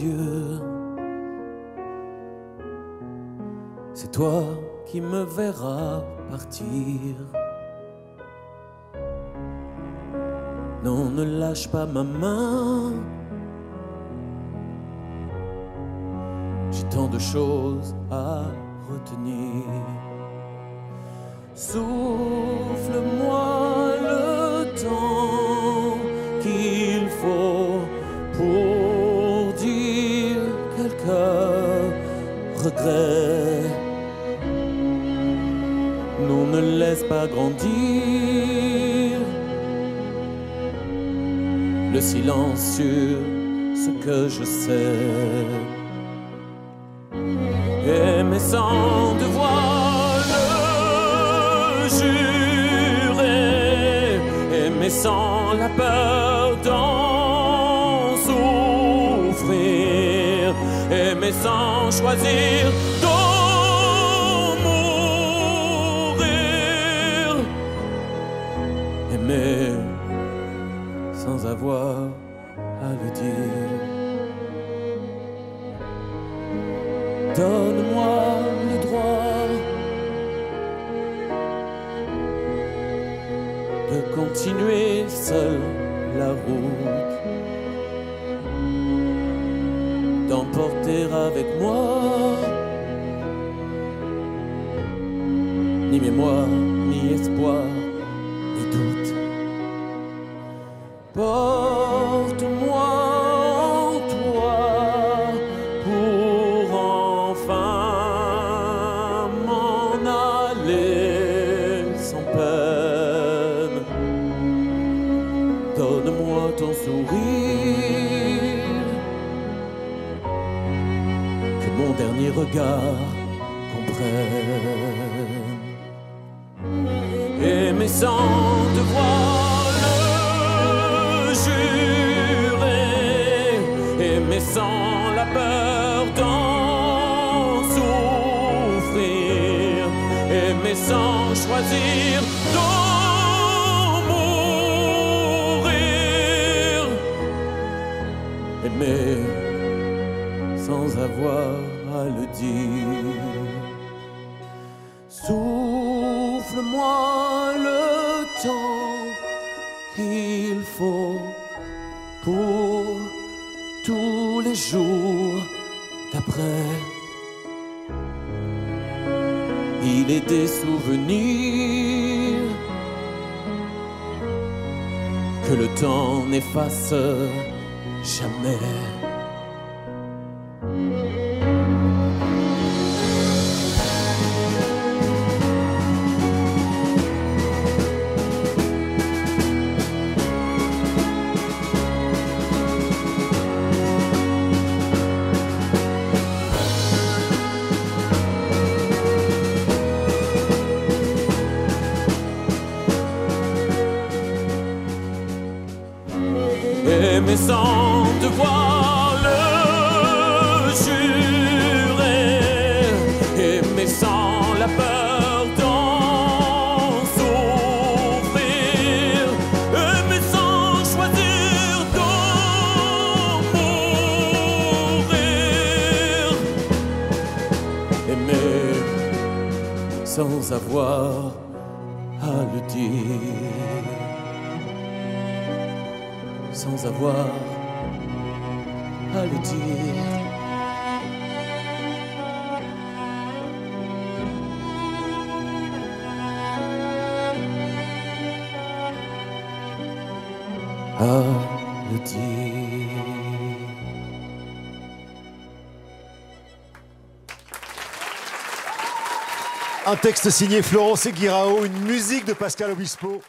yeux. C'est toi qui me verras partir. Non, ne lâche pas ma main. J'ai tant de choses à retenir. Souffle-moi le Ne laisse pas grandir. Le silence sur ce que je sais. Aimer sans devoir le jurer, aimer sans la peur d'en souffrir, aimer sans choisir sans avoir à le dire. Donne-moi le droit de continuer seul la route, d'emporter avec moi ni mémoire, ni espoir, sourire, que mon dernier regard comprenne. Aimer sans devoir le jurer, aimer sans la peur d'en souffrir, aimer sans choisir d'en Souffle-moi le temps qu'il faut pour tous les jours d'après. Il est des souvenirs que le temps n'efface jamais. Aimer sans devoir le jurer, aimer sans la peur d'en souffrir, aimer sans choisir d'en mourir, aimer sans avoir à le dire sans avoir à le dire. À le dire. Un texte signé Florence Guirao, une musique de Pascal Obispo.